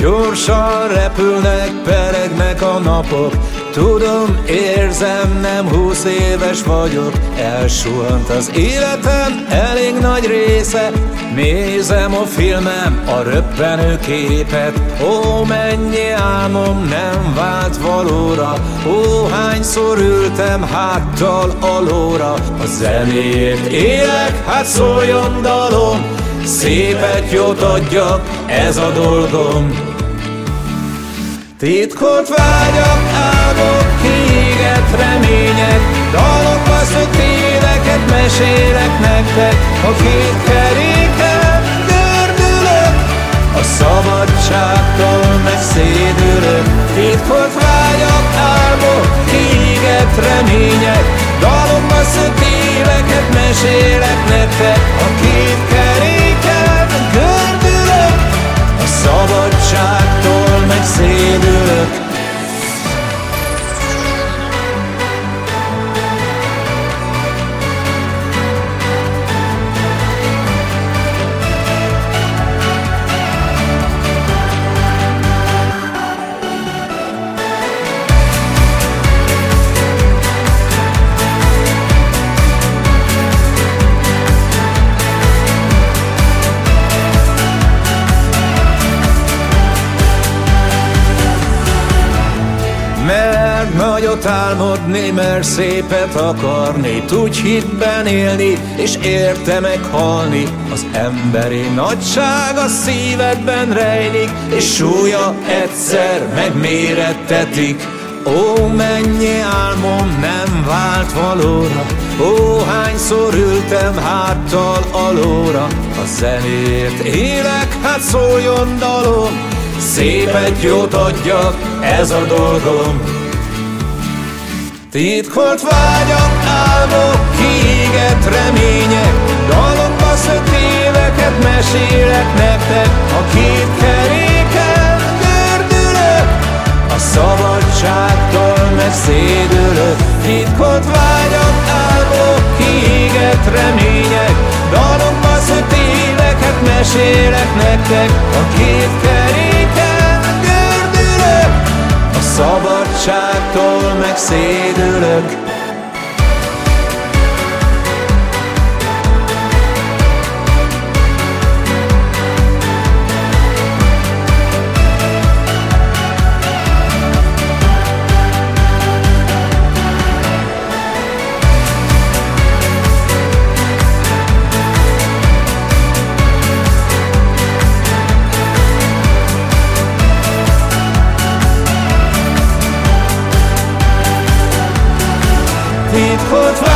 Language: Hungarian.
gyorsan repülnek, peregnek a napok. Tudom, érzem, nem húsz éves vagyok. Elsuhant az életem elég nagy része. Nézem a filmem, a röppenő képet. Ó, mennyi álmom nem vált valóra. Ó, hányszor ültem háttal alóra. A zenéért élek, hát szóljon dalom. Szépet jót adjak, ez a dolgom Titkolt vágyak, álmok, kiégett remények. Dalokba szökt éveket mesélek nektek. A két keréken gördülök A szabadságtól megszédülök Titkolt vágyak, álmok, kiégett remények. Dalokba szökt éveket Mert nagyot álmodni, mert szépet akarni Tudj hitben élni, és érte meghalni. Az emberi nagyság a szívedben rejlik És súlya egyszer megmérettetik. Ó, mennyi álmom nem vált valóra Ó, hányszor ültem háttal alóra. A zenért élek, hát szóljon dalom Szépet jót adjak, ez a dolgom Titkolt vágyak, álmok, kiégett remények Dalokba szökt éveket mesélek nektek. A két keréken gördülök A szabadságtól megszédülök Titkolt vágyak, álmok, kiégett remények Dalokba szökt éveket mesélek nektek. A két keréken szabadságtól megszédülök Titkolt